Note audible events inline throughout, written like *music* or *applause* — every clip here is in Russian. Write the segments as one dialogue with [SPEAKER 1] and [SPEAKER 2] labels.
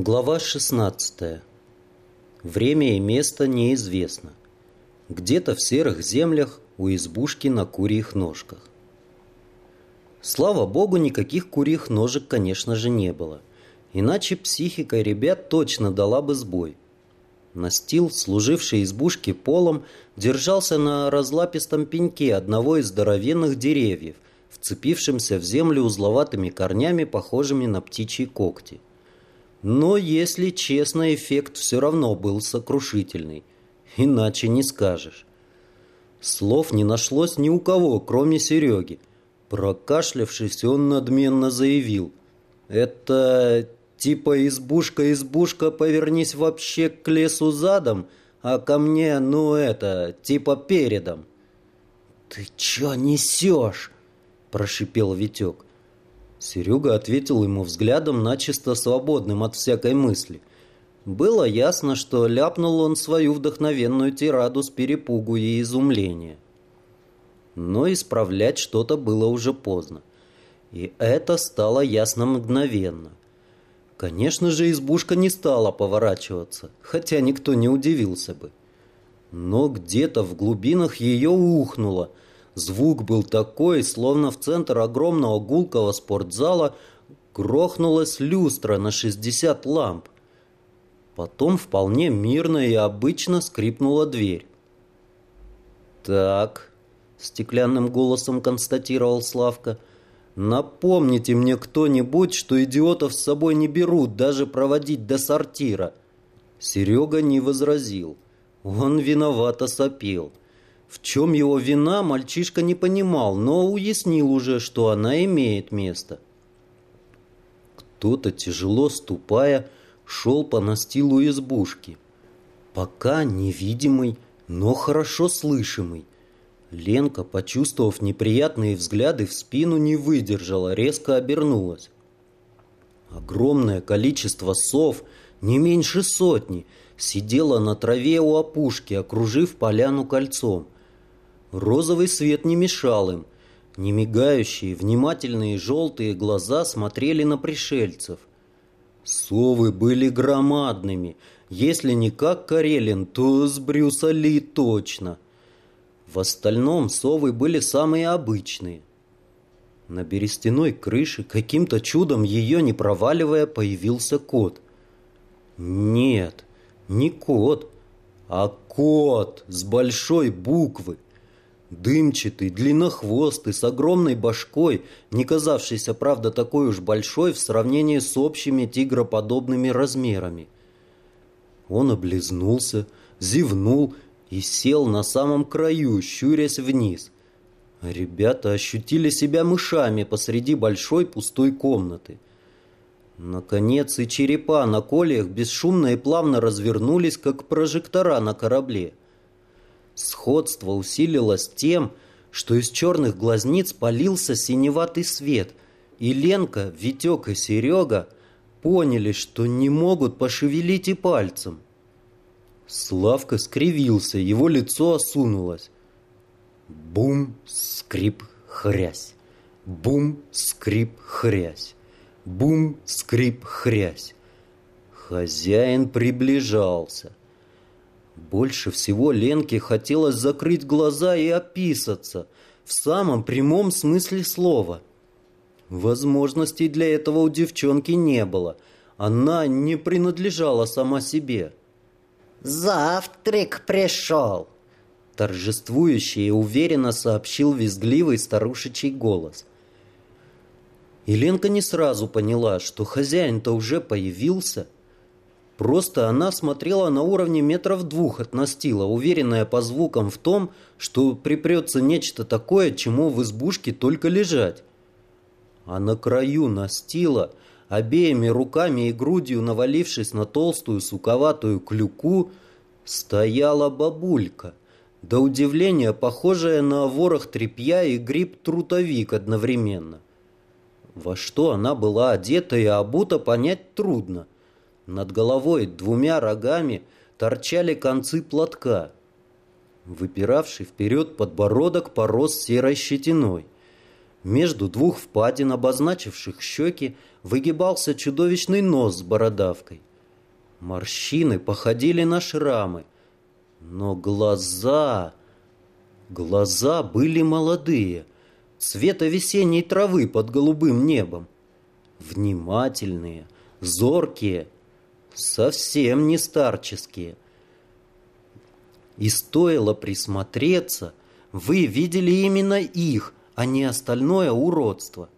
[SPEAKER 1] Глава 16. Время и место неизвестно. Где-то в серых землях у избушки на курьих ножках. Слава богу, никаких курьих ножек, конечно же, не было. Иначе психика ребят точно дала бы сбой. Настил, служивший избушке полом, держался на разлапистом пеньке одного из здоровенных деревьев, вцепившимся в землю узловатыми корнями, похожими на птичьи когти. Но, если честно, эффект все равно был сокрушительный. Иначе не скажешь. Слов не нашлось ни у кого, кроме Сереги. Прокашлявшись, он надменно заявил. «Это типа избушка-избушка, повернись вообще к лесу задом, а ко мне, ну это, типа передом». «Ты чё несешь?» – прошипел Витек. Серега ответил ему взглядом начисто свободным от всякой мысли. Было ясно, что ляпнул он свою вдохновенную тираду с перепугу и изумления. Но исправлять что-то было уже поздно. И это стало ясно мгновенно. Конечно же, избушка не стала поворачиваться, хотя никто не удивился бы. Но где-то в глубинах ее ухнуло – Звук был такой, словно в центр огромного гулкого спортзала грохнулась люстра на 60 ламп. Потом вполне мирно и обычно скрипнула дверь. «Так», — стеклянным голосом констатировал Славка, — «напомните мне кто-нибудь, что идиотов с собой не берут даже проводить до сортира». Серега не возразил. Он виновато сопел. В чем его вина, мальчишка не понимал, но уяснил уже, что она имеет место. Кто-то, тяжело ступая, шел по настилу избушки. Пока невидимый, но хорошо слышимый. Ленка, почувствовав неприятные взгляды в спину, не выдержала, резко обернулась. Огромное количество сов, не меньше сотни, сидело на траве у опушки, окружив поляну кольцом – Розовый свет не мешал им. Немигающие, внимательные желтые глаза смотрели на пришельцев. Совы были громадными. Если не как Карелин, то с Брюса Ли точно. В остальном совы были самые обычные. На берестяной крыше, каким-то чудом ее не проваливая, появился кот. Нет, не кот, а кот с большой буквы. Дымчатый, длиннохвостый, с огромной башкой, не казавшийся, правда, такой уж большой в сравнении с общими тигроподобными размерами. Он облизнулся, зевнул и сел на самом краю, щурясь вниз. ребята ощутили себя мышами посреди большой пустой комнаты. Наконец и черепа на колях бесшумно и плавно развернулись, как прожектора на корабле. Сходство усилилось тем, что из черных глазниц полился синеватый свет, и Ленка, Витек и Серега поняли, что не могут пошевелить и пальцем. Славка скривился, его лицо осунулось. Бум, скрип, хрясь. Бум, скрип, хрясь. Бум, скрип, хрясь. Хозяин приближался. Больше всего Ленке хотелось закрыть глаза и описаться, в самом прямом смысле слова. Возможностей для этого у девчонки не было. Она не принадлежала сама себе.
[SPEAKER 2] «Завтрак пришел!»
[SPEAKER 1] Торжествующе и уверенно сообщил визгливый старушечий голос. И Ленка не сразу поняла, что хозяин-то уже появился – Просто она смотрела на уровне метров двух от настила, уверенная по звукам в том, что припрется нечто такое, чему в избушке только лежать. А на краю настила, обеими руками и грудью навалившись на толстую суковатую клюку, стояла бабулька, до удивления похожая на ворох тряпья и гриб-трутовик одновременно. Во что она была одета и обута, понять трудно – над головой двумя рогами торчали концы платка. Выпиравший вперед подбородок порос серой щетиной. Между двух впадин, обозначивших щеки, выгибался чудовищный нос с бородавкой. Морщины походили на шрамы, но глаза... Глаза были молодые, цвета весенней травы под голубым небом. Внимательные, зоркие, совсем не старческие. И стоило присмотреться, вы видели именно их, а не остальное уродство.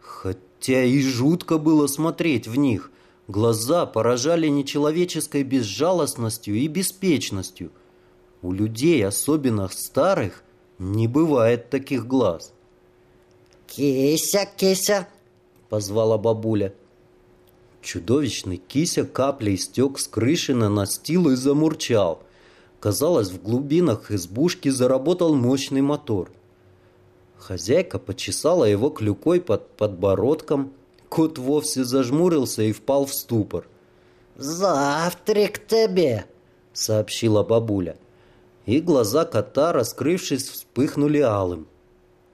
[SPEAKER 1] Хотя и жутко было смотреть в них. Глаза поражали нечеловеческой безжалостностью и беспечностью. У людей, особенно старых, не бывает таких глаз.
[SPEAKER 2] «Кися, кися!»
[SPEAKER 1] — позвала бабуля. Чудовищный кися каплей стек с крыши на настил и замурчал. Казалось, в глубинах избушки заработал мощный мотор. Хозяйка почесала его клюкой под подбородком. Кот вовсе зажмурился и впал в ступор.
[SPEAKER 2] «Завтрак тебе!» — сообщила бабуля.
[SPEAKER 1] И глаза кота, раскрывшись, вспыхнули алым.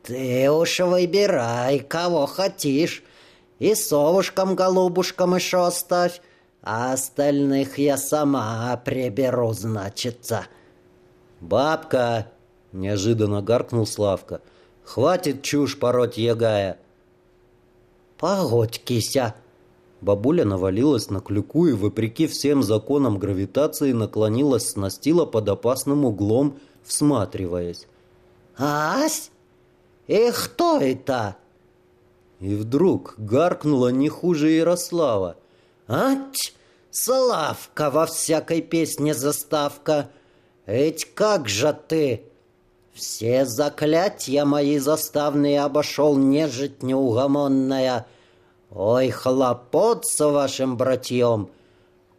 [SPEAKER 2] «Ты уж выбирай, кого хотишь, и совушкам-голубушкам еще оставь, а остальных я сама приберу, значится».
[SPEAKER 1] «Бабка!» — неожиданно гаркнул Славка — Хватит чушь пороть, егая.
[SPEAKER 2] Погодь, кися.
[SPEAKER 1] Бабуля навалилась на клюку и, вопреки всем законам гравитации, наклонилась с настила под опасным углом, всматриваясь.
[SPEAKER 2] «Ась? И кто это?»
[SPEAKER 1] И вдруг гаркнула не хуже Ярослава.
[SPEAKER 2] «Ать, Славка во всякой песне заставка! Ведь как же ты!» Все заклятия мои заставные обошел нежить неугомонная. Ой, хлопот с вашим братьем,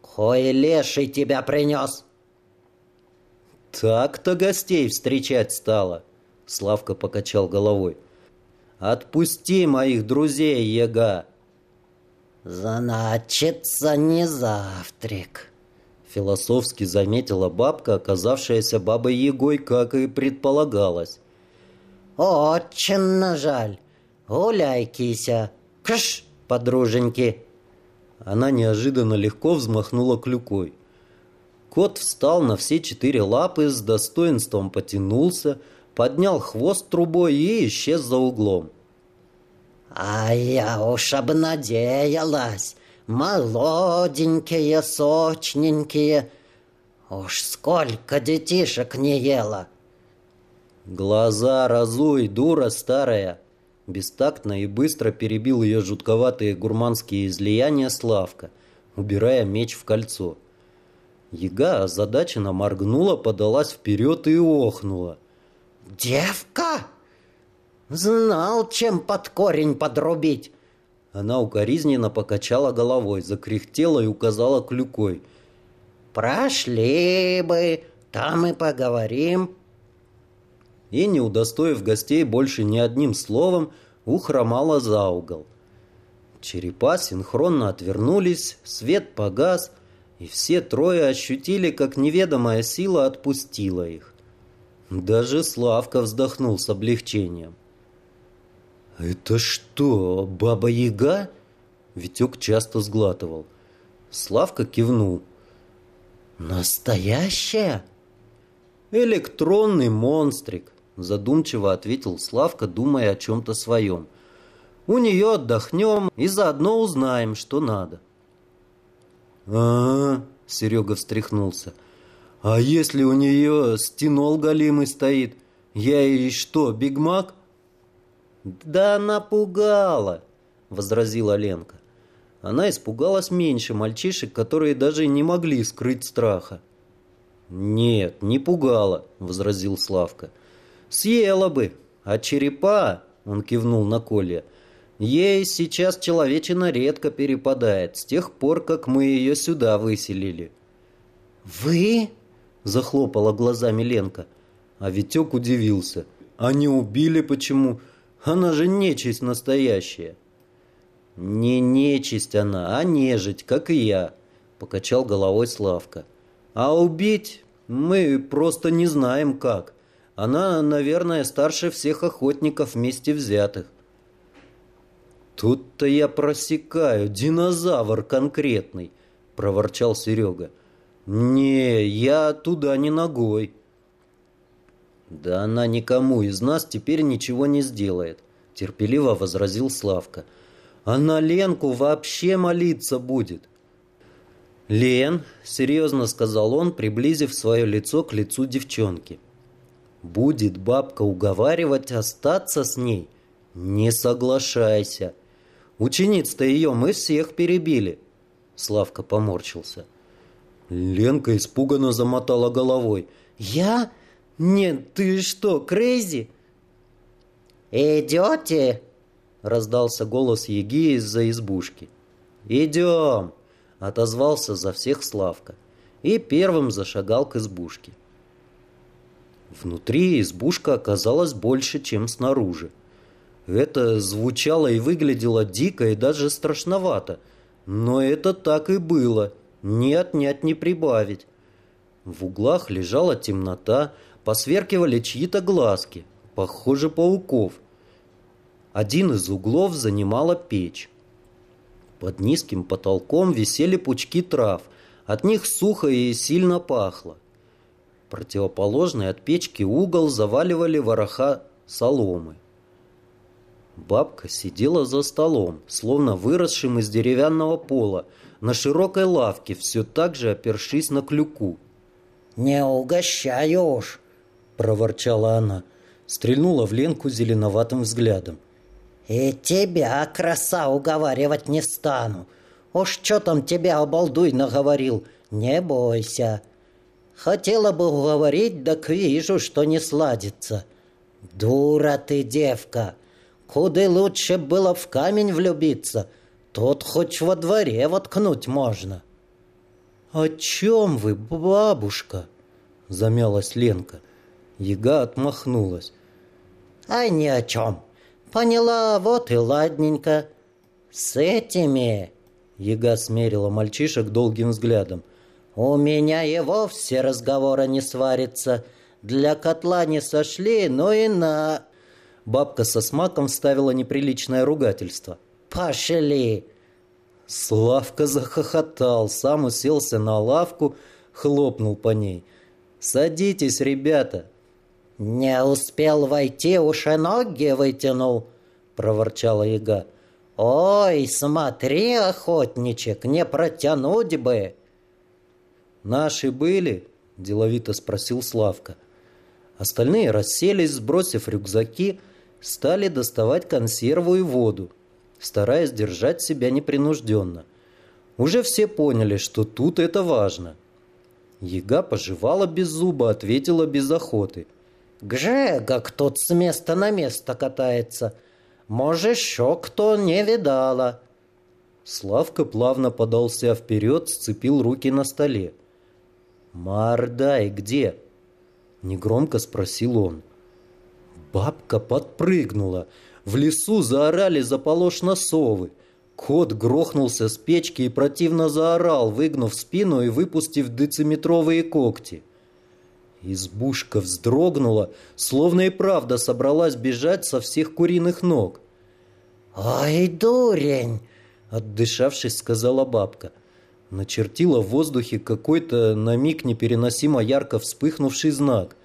[SPEAKER 2] кое леший тебя принес.
[SPEAKER 1] Так-то гостей встречать стало, Славка покачал головой. Отпусти моих друзей, Ега.
[SPEAKER 2] Значится, не завтрак
[SPEAKER 1] философски заметила бабка, оказавшаяся бабой Егой, как и предполагалось.
[SPEAKER 2] «Очень жаль. Гуляй, кися. Кш, подруженьки!»
[SPEAKER 1] Она неожиданно легко взмахнула клюкой. Кот встал на все четыре лапы, с достоинством потянулся, поднял хвост трубой и исчез за углом.
[SPEAKER 2] «А я уж обнадеялась!» молоденькие, сочненькие. Уж сколько детишек не ела.
[SPEAKER 1] Глаза разуй, дура старая. Бестактно и быстро перебил ее жутковатые гурманские излияния Славка, убирая меч в кольцо. Яга озадаченно моргнула, подалась вперед и охнула.
[SPEAKER 2] «Девка! Знал, чем под корень подрубить.
[SPEAKER 1] Она укоризненно покачала головой, закряхтела и указала клюкой.
[SPEAKER 2] «Прошли бы, там и поговорим».
[SPEAKER 1] И, не удостоив гостей больше ни одним словом, ухромала за угол. Черепа синхронно отвернулись, свет погас, и все трое ощутили, как неведомая сила отпустила их. Даже Славка вздохнул с облегчением. «Это что, Баба-Яга?» Витек часто сглатывал. Славка кивнул.
[SPEAKER 2] «Настоящая?»
[SPEAKER 1] «Электронный монстрик», задумчиво ответил Славка, думая о чем-то своем. «У нее отдохнем и заодно узнаем, что надо». «А-а-а», Серега встряхнулся. «А если у нее стенол голимый стоит? Я ей что, Биг Мак?» «Да напугала!» — возразила Ленка. Она испугалась меньше мальчишек, которые даже не могли скрыть страха. «Нет, не пугала», — возразил Славка. «Съела бы, а черепа...» — он кивнул на Колья. «Ей сейчас человечина редко перепадает, с тех пор, как мы ее сюда выселили».
[SPEAKER 2] «Вы?»
[SPEAKER 1] — захлопала глазами Ленка. А Витек удивился. «А не убили почему?» Она же нечисть настоящая. Не нечисть она, а нежить, как и я, покачал головой Славка. А убить мы просто не знаем как. Она, наверное, старше всех охотников вместе взятых. Тут-то я просекаю, динозавр конкретный. проворчал Серега. «Не, я туда не ногой». «Да она никому из нас теперь ничего не сделает», — терпеливо возразил Славка. «А на Ленку вообще молиться будет». «Лен», — серьезно сказал он, приблизив свое лицо к лицу девчонки, — «будет бабка уговаривать остаться с ней? Не соглашайся. Учениц-то ее мы всех перебили». Славка поморщился. Ленка испуганно замотала головой. «Я? Нет, ты что, крейзи?»
[SPEAKER 2] «Идете?» — раздался голос Еги из-за избушки.
[SPEAKER 1] «Идем!» — отозвался за всех Славка и первым зашагал к избушке. Внутри избушка оказалась больше, чем снаружи. Это звучало и выглядело дико и даже страшновато, но это так и было, не отнять, не прибавить. В углах лежала темнота, посверкивали чьи-то глазки, похоже, пауков. Один из углов занимала печь. Под низким потолком висели пучки трав, от них сухо и сильно пахло. Противоположный от печки угол заваливали вороха соломы. Бабка сидела за столом, словно выросшим из деревянного пола, на широкой лавке, все так же опершись на клюку.
[SPEAKER 2] «Не угощаешь!»
[SPEAKER 1] проворчала она, стрельнула в Ленку зеленоватым взглядом.
[SPEAKER 2] «И тебя, краса, уговаривать не стану. Уж что там тебя обалдуй наговорил, не бойся. Хотела бы уговорить, так вижу, что не сладится. Дура ты, девка, куда лучше было в камень влюбиться, тут хоть во дворе воткнуть можно».
[SPEAKER 1] «О чем вы, бабушка?» — замялась Ленка. Яга отмахнулась.
[SPEAKER 2] «А ни о чем. Поняла, вот и ладненько. С этими...»
[SPEAKER 1] Яга смерила мальчишек долгим взглядом.
[SPEAKER 2] «У меня и вовсе разговора не сварится. Для котла не сошли, но и на...»
[SPEAKER 1] Бабка со смаком вставила неприличное ругательство.
[SPEAKER 2] «Пошли!»
[SPEAKER 1] Славка захохотал, сам уселся на лавку, хлопнул по ней. «Садитесь, ребята!»
[SPEAKER 2] «Не успел войти, уж и ноги вытянул», — проворчала яга. «Ой, смотри, охотничек, не протянуть бы!»
[SPEAKER 1] «Наши были?» — деловито спросил Славка. Остальные расселись, сбросив рюкзаки, стали доставать консерву и воду, стараясь держать себя непринужденно. Уже все поняли, что тут это важно. Яга пожевала без зуба, ответила без охоты —
[SPEAKER 2] Гже, как тут с места на место катается. Может, шо кто не видала.
[SPEAKER 1] Славка плавно подался вперед, сцепил руки на столе. «Мардай где?» — негромко спросил он. Бабка подпрыгнула. В лесу заорали заполошно совы. Кот грохнулся с печки и противно заорал, выгнув спину и выпустив дециметровые когти. Избушка вздрогнула, словно и правда собралась бежать со всех куриных ног.
[SPEAKER 2] «Ой, дурень!»
[SPEAKER 1] — отдышавшись, сказала бабка. Начертила в воздухе какой-то на миг непереносимо ярко вспыхнувший знак.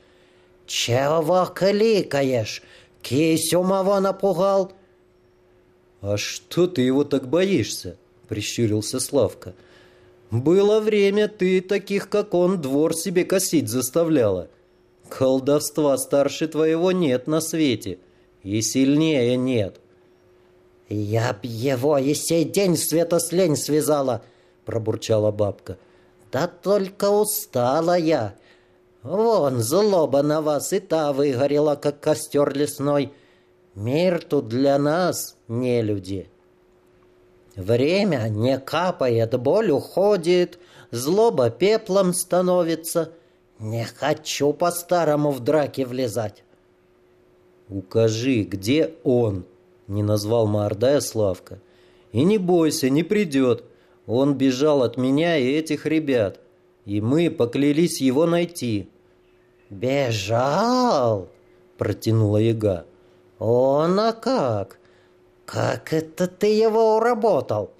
[SPEAKER 2] «Чего кликаешь? Умова напугал?»
[SPEAKER 1] «А что ты его так боишься?» — прищурился Славка. — было время, ты таких, как он, двор себе косить заставляла. Колдовства старше твоего нет на свете, и сильнее нет.
[SPEAKER 2] «Я б его и сей день светослень связала!» — пробурчала бабка. «Да только устала я. Вон, злоба на вас и та выгорела, как костер лесной. Мир тут для нас, не люди. Время не капает, боль уходит, злоба пеплом становится. Не хочу по-старому в драки влезать.
[SPEAKER 1] «Укажи, где он?» — не назвал Маордая Славка. «И не бойся, не придет. Он бежал от меня и этих ребят, и мы поклялись его найти».
[SPEAKER 2] «Бежал?» — протянула яга. «Он а как? «Как это ты его уработал?»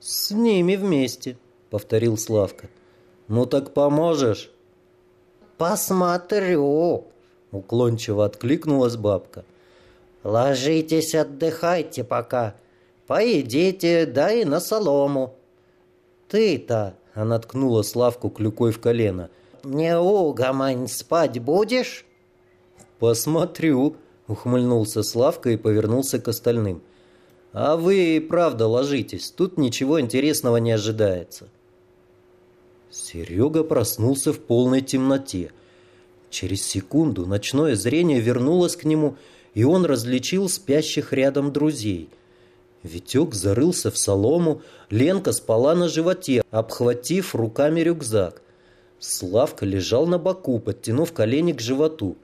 [SPEAKER 1] «С ними вместе», — повторил Славка. «Ну так поможешь?»
[SPEAKER 2] «Посмотрю», — уклончиво откликнулась бабка. «Ложитесь, отдыхайте пока. Поедите, да и на солому». «Ты-то», — она ткнула Славку клюкой в колено, — «не угомонь, спать будешь?»
[SPEAKER 1] «Посмотрю», — ухмыльнулся Славка и повернулся к остальным. «А вы, правда, ложитесь, тут ничего интересного не ожидается». Серега проснулся в полной темноте. Через секунду ночное зрение вернулось к нему, и он различил спящих рядом друзей. Витек зарылся в солому, Ленка спала на животе, обхватив руками рюкзак. Славка лежал на боку, подтянув колени к животу.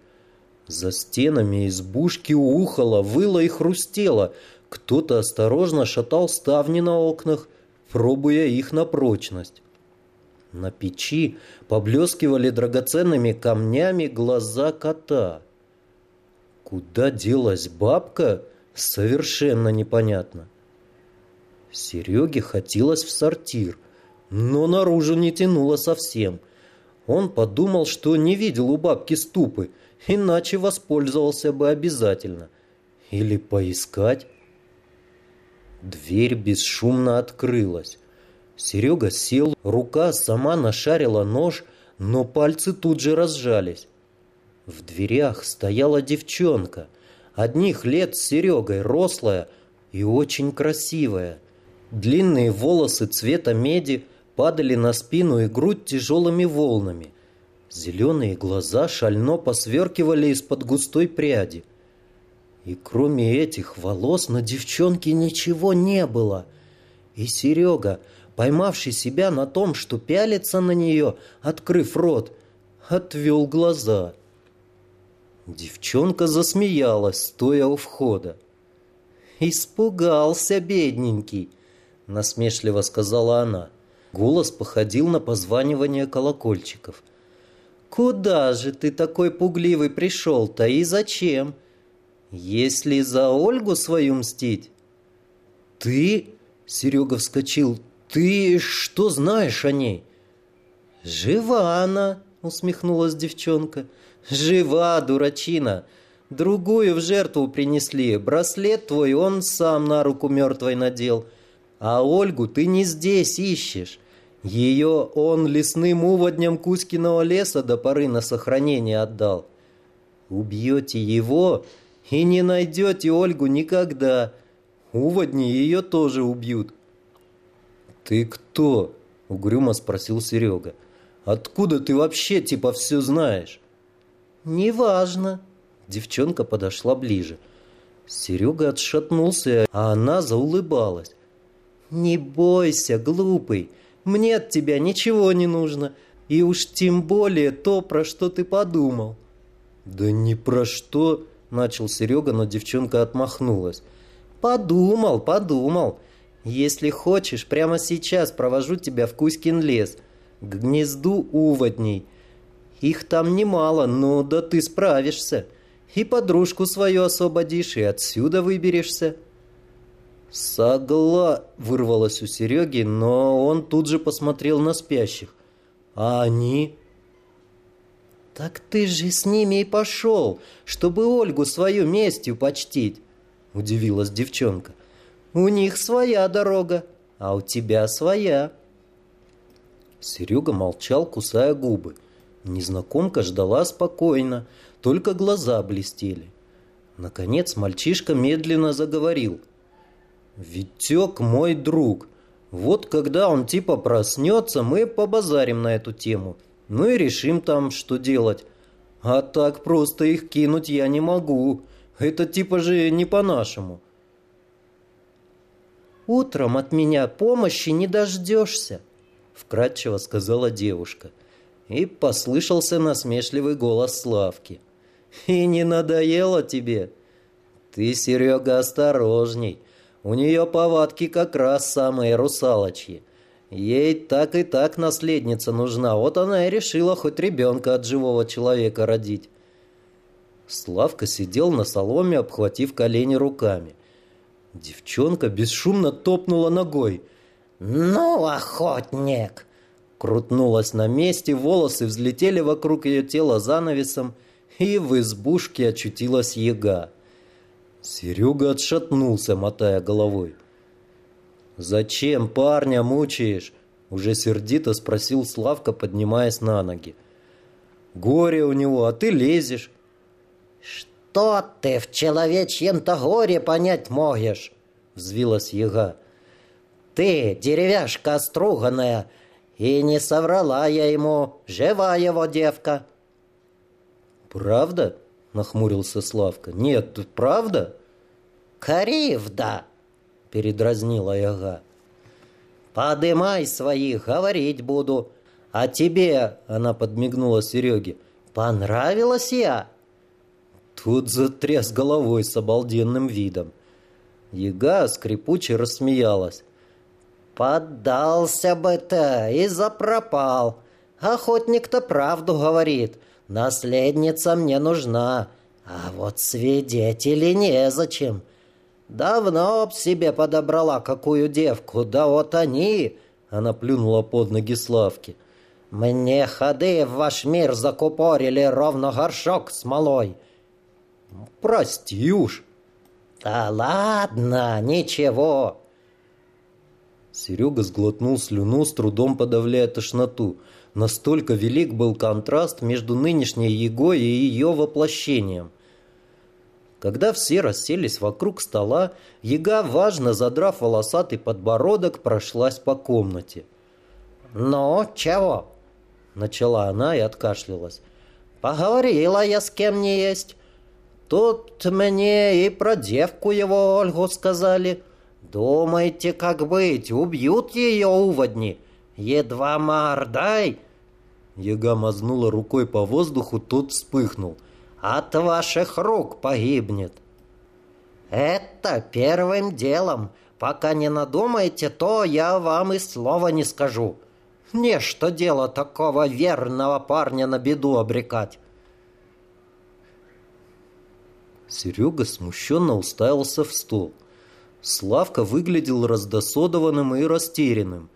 [SPEAKER 1] За стенами избушки ухало, выло и хрустело. Кто-то осторожно шатал ставни на окнах, пробуя их на прочность. На печи поблескивали драгоценными камнями глаза кота. Куда делась бабка, совершенно непонятно. Сереге хотелось в сортир, но наружу не тянуло совсем. Он подумал, что не видел у бабки ступы, иначе воспользовался бы обязательно. Или поискать. Дверь бесшумно открылась. Серега сел, рука сама нашарила нож, но пальцы тут же разжались. В дверях стояла девчонка, одних лет с Серегой, рослая и очень красивая. Длинные волосы цвета меди падали на спину и грудь тяжелыми волнами. Зеленые глаза шально посверкивали из-под густой пряди. И кроме этих волос на девчонке ничего не было. И Серега поймавший себя на том, что пялится на нее, открыв рот, отвел глаза. Девчонка засмеялась, стоя у входа. «Испугался, бедненький», — насмешливо сказала она. Голос походил на позванивание колокольчиков. «Куда же ты такой пугливый пришел-то и зачем? Если за Ольгу свою мстить?» «Ты?» — Серега вскочил. «Ты что знаешь о ней?» «Жива она!» — усмехнулась девчонка. «Жива, дурачина! Другую в жертву принесли. Браслет твой он сам на руку мертвой надел. А Ольгу ты не здесь ищешь. Ее он лесным уводням Кузькиного леса до поры на сохранение отдал. Убьете его и не найдете Ольгу никогда. Уводни ее тоже убьют. «Ты кто?» — угрюмо спросил Серега. «Откуда ты вообще типа все знаешь?» «Неважно». Девчонка подошла ближе. Серега отшатнулся, а она заулыбалась. «Не бойся, глупый, мне от тебя ничего не нужно, и уж тем более то, про что ты подумал». «Да ни про что», — начал Серега, но девчонка отмахнулась. «Подумал, подумал. Если хочешь, прямо сейчас провожу тебя в Кузькин лес, к гнезду уводней. Их там немало, но да ты справишься. И подружку свою освободишь, и отсюда выберешься». «Согла!» — вырвалось у Сереги, но он тут же посмотрел на спящих. «А они?» «Так ты же с ними и пошел, чтобы Ольгу свою местью почтить!» — удивилась девчонка. У них своя дорога, а у тебя своя. Серега молчал, кусая губы. Незнакомка ждала спокойно, только глаза блестели. Наконец мальчишка медленно заговорил. «Витек мой друг. Вот когда он типа проснется, мы побазарим на эту тему. Ну и решим там, что делать. А так просто их кинуть я не могу. Это типа же не по-нашему. «Утром от меня помощи не дождешься», — вкратчиво сказала девушка. И послышался насмешливый голос Славки. «И не надоело тебе? Ты, Серега, осторожней. У нее повадки как раз самые русалочьи. Ей так и так наследница нужна, вот она и решила хоть ребенка от живого человека родить». Славка сидел на соломе, обхватив колени руками. Девчонка бесшумно топнула ногой.
[SPEAKER 2] Ну, охотник!
[SPEAKER 1] Крутнулась на месте, волосы взлетели вокруг ее тела занавесом, и в избушке очутилась яга. Серега отшатнулся, мотая головой. «Зачем парня мучаешь?» Уже сердито спросил Славка, поднимаясь на ноги. «Горе у него, а ты лезешь».
[SPEAKER 2] «Что ты в человечьем-то горе понять можешь?» Взвилась яга. «Ты, деревяшка струганная, и не соврала я ему, жива его девка».
[SPEAKER 1] «Правда?» — нахмурился Славка. «Нет, правда?»
[SPEAKER 2] «Каривда!» — передразнила яга. «Подымай своих, говорить буду. А тебе, — она подмигнула Сереге, — понравилась я?»
[SPEAKER 1] Тут затряс головой с обалденным видом. Яга скрипуче рассмеялась.
[SPEAKER 2] «Поддался бы ты и запропал. Охотник-то правду говорит. Наследница мне нужна, а вот свидетели незачем. Давно б себе подобрала какую девку, да вот они...» Она плюнула под ноги Славки. «Мне ходы в ваш мир закупорили ровно горшок смолой».
[SPEAKER 1] «Прости уж».
[SPEAKER 2] «Да ладно, ничего».
[SPEAKER 1] Серега сглотнул слюну, с трудом подавляя тошноту. Настолько велик был контраст между нынешней Егой и ее воплощением. Когда все расселись вокруг стола, Яга, важно задрав волосатый подбородок, прошлась по комнате.
[SPEAKER 2] «Ну, чего?» — начала она и откашлялась. «Поговорила я с кем не есть. Тут мне и про девку его Ольгу сказали. Думаете, как быть, убьют ее уводни? Едва мордай!»
[SPEAKER 1] Яга мазнула рукой по воздуху, тот вспыхнул —
[SPEAKER 2] от ваших рук погибнет. Это первым делом. Пока не надумаете, то я вам и слова не скажу. Не что дело такого верного парня на беду обрекать.
[SPEAKER 1] Серега смущенно уставился в стол. Славка выглядел раздосодованным и растерянным.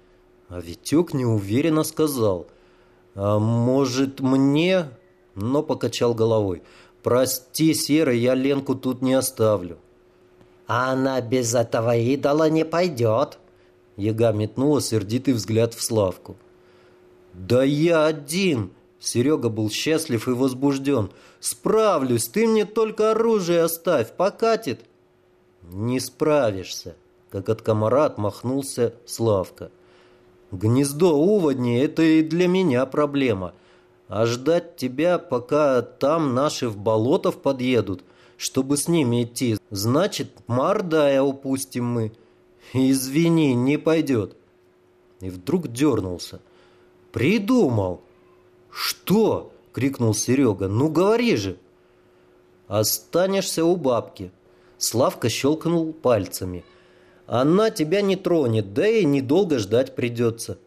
[SPEAKER 1] А Витек неуверенно сказал, «А может, мне но покачал головой. «Прости, Серый, я Ленку тут не оставлю».
[SPEAKER 2] «А она без этого идола не пойдет».
[SPEAKER 1] Яга метнула сердитый взгляд в Славку. «Да я один!» Серега был счастлив и возбужден. «Справлюсь, ты мне только оружие оставь, покатит!» «Не справишься!» Как от комара отмахнулся Славка. «Гнездо уводни — это и для меня проблема а ждать тебя, пока там наши в болотов подъедут, чтобы с ними идти, значит, мордая упустим мы. Извини, не пойдет. И вдруг дернулся. Придумал. Что? крикнул Серега. Ну говори же. Останешься у бабки. Славка щелкнул пальцами. Она тебя не тронет, да и недолго ждать придется.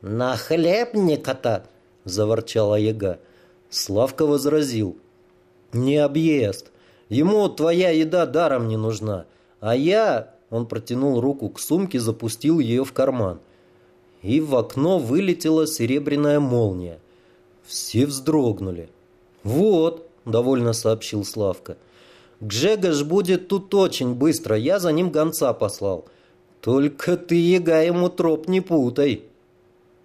[SPEAKER 2] На хлебника-то — заворчала яга.
[SPEAKER 1] Славка возразил. «Не объезд. Ему твоя еда даром не нужна. А я...» Он протянул руку к сумке, запустил ее в карман. И в окно вылетела серебряная молния. Все вздрогнули. «Вот», — довольно сообщил Славка. «Гжегош будет тут очень быстро. Я за ним гонца послал. Только ты, яга, ему троп не путай».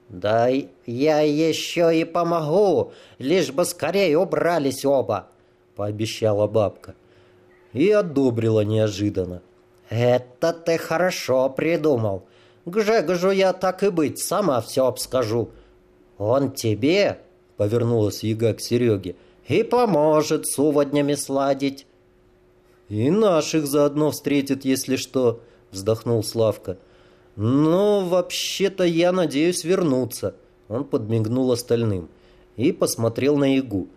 [SPEAKER 2] «Да я еще и помогу, лишь бы скорее убрались оба», — пообещала бабка.
[SPEAKER 1] И одобрила неожиданно.
[SPEAKER 2] «Это ты хорошо придумал. К Жегожу я так и быть, сама все обскажу. Он тебе, — повернулась яга к Сереге, — и поможет с уводнями сладить».
[SPEAKER 1] «И наших заодно встретит, если что», — вздохнул Славка. «Но вообще-то я надеюсь вернуться», — он подмигнул остальным и посмотрел на Ягу.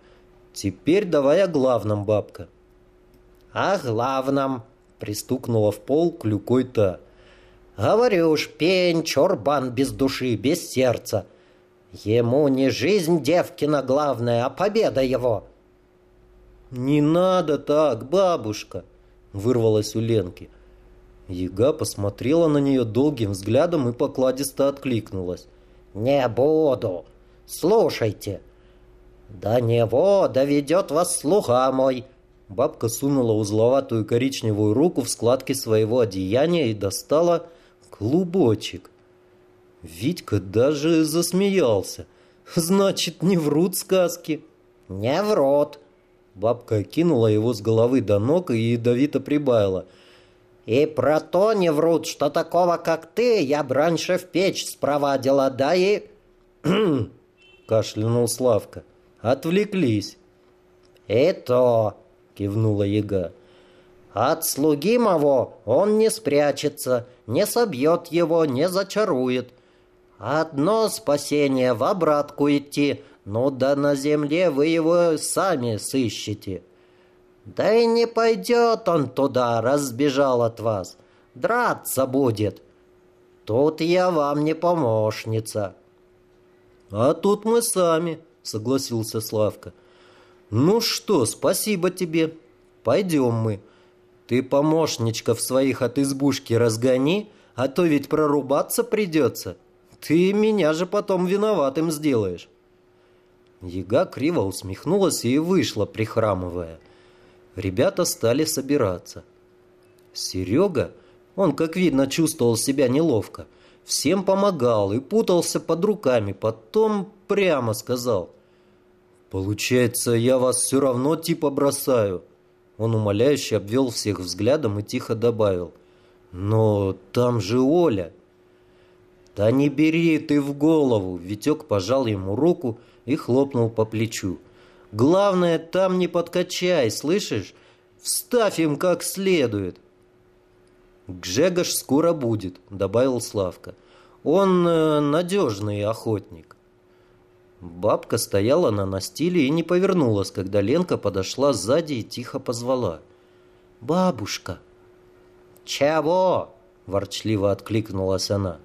[SPEAKER 1] «Теперь давай о главном, бабка».
[SPEAKER 2] «О главном», — пристукнула в пол клюкой та. «Говорю ж, пень, чорбан без души, без сердца. Ему не жизнь девкина главная, а победа его».
[SPEAKER 1] «Не надо так, бабушка», — вырвалась у Ленки. Яга посмотрела на нее долгим взглядом и покладисто откликнулась.
[SPEAKER 2] «Не буду. Слушайте. До него доведет вас слуга мой».
[SPEAKER 1] Бабка сунула узловатую коричневую руку в складки своего одеяния и достала клубочек. Витька даже засмеялся. «Значит, не врут сказки?»
[SPEAKER 2] «Не врут».
[SPEAKER 1] Бабка кинула его с головы до ног и ядовито прибавила –
[SPEAKER 2] и про то не врут, что такого, как ты, я б раньше в печь спровадила, да и...» *clears throat*
[SPEAKER 1] кашлянул Славка. «Отвлеклись».
[SPEAKER 2] «И то», — кивнула яга. «От слуги моего он не спрячется, не собьет его, не зачарует. Одно спасение в обратку идти, ну да на земле вы его сами сыщете». Да и не пойдет он туда, разбежал от вас. Драться будет. Тут я вам не помощница.
[SPEAKER 1] А тут мы сами, согласился Славка. Ну что, спасибо тебе. Пойдем мы. Ты помощничков своих от избушки разгони, а то ведь прорубаться придется. Ты меня же потом виноватым сделаешь. Яга криво усмехнулась и вышла, прихрамывая ребята стали собираться. Серега, он, как видно, чувствовал себя неловко, всем помогал и путался под руками, потом прямо сказал. «Получается, я вас все равно типа бросаю». Он умоляюще обвел всех взглядом и тихо добавил. «Но там же Оля». «Да не бери ты в голову!» Витек пожал ему руку и хлопнул по плечу. Главное, там не подкачай, слышишь? Вставь им как следует. Гжегош скоро будет, добавил Славка. Он э, надежный охотник. Бабка стояла на настиле и не повернулась, когда Ленка подошла сзади и тихо позвала. «Бабушка!»
[SPEAKER 2] «Чего?»
[SPEAKER 1] – ворчливо откликнулась она.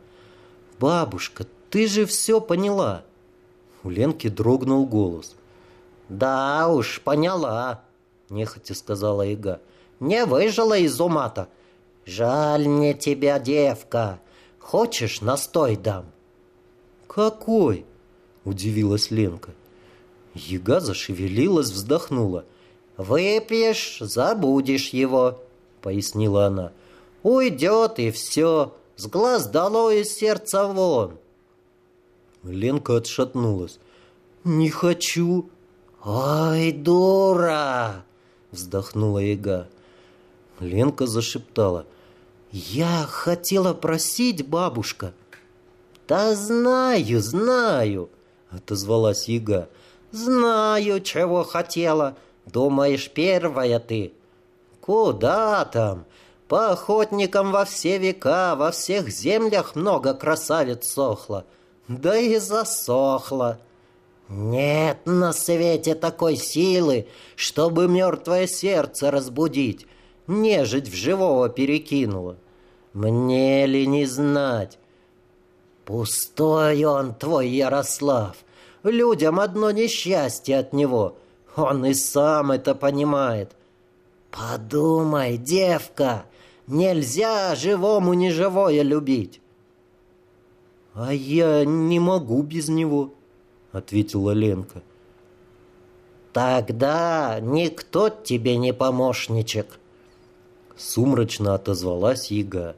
[SPEAKER 1] «Бабушка, ты же все поняла!» У Ленки дрогнул голос –
[SPEAKER 2] «Да уж, поняла», — нехотя сказала Ига. «Не выжила из ума-то. Жаль мне тебя, девка. Хочешь, настой дам?»
[SPEAKER 1] «Какой?» — удивилась Ленка. Яга зашевелилась, вздохнула.
[SPEAKER 2] «Выпьешь, забудешь его», — пояснила она. «Уйдет, и все. С глаз долой из сердца вон».
[SPEAKER 1] Ленка отшатнулась. «Не хочу»,
[SPEAKER 2] «Ой, дура!» — вздохнула яга.
[SPEAKER 1] Ленка зашептала.
[SPEAKER 2] «Я хотела просить, бабушка». «Да знаю, знаю!» — отозвалась яга. «Знаю, чего хотела. Думаешь, первая ты?» «Куда там? По охотникам во все века, во всех землях много красавиц сохло. Да и засохло». Нет на свете такой силы, чтобы мертвое сердце разбудить, нежить в живого перекинуло. Мне ли не знать? Пустой он, твой Ярослав. Людям одно несчастье от него. Он и сам это понимает. Подумай, девка, нельзя живому неживое любить.
[SPEAKER 1] А я не могу без него, ответила Ленка.
[SPEAKER 2] Тогда никто тебе не помощничек.
[SPEAKER 1] Сумрачно отозвалась Яга.